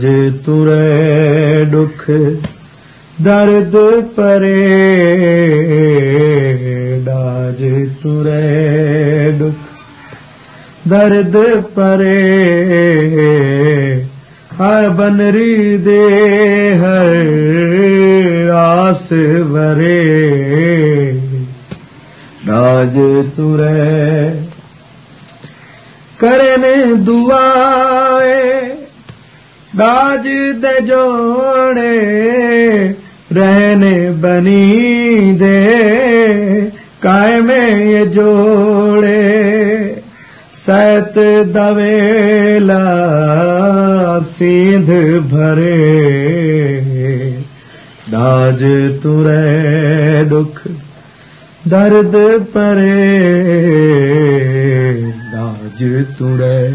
ਦਾਜ ਤੁਰੇ ਦੁਖ, ਦਰਦ ਪਰੇ। ਡਾਜ ਤੁਰੇ ਦੁਖ, ਦਰਦ ਪਰੇ। ਹਰ ਬਨਰੀ ਦੇ ਹਰ ਆਸ ਵਰੇ। ਦਾਜ ਤੁਰੇ, ਕਰਨ ਦੁਆਏ। ਰਾਜ ਦੇ ਜੋੜੇ ਰਹਿਨੇ ਬਨੀ ਦੇ, ਕਾਇਮੇ ਇਹ ਜੋੜੇ। ਸਤ ਦਵੇਲਾ ਸਿੰਧ ਭਰੇ। ਦਾਜ ਤੁਰੇ ਦੁਖ, ਦਰਦ ਪਰੇ ਦਾਜ ਤੁਰੇ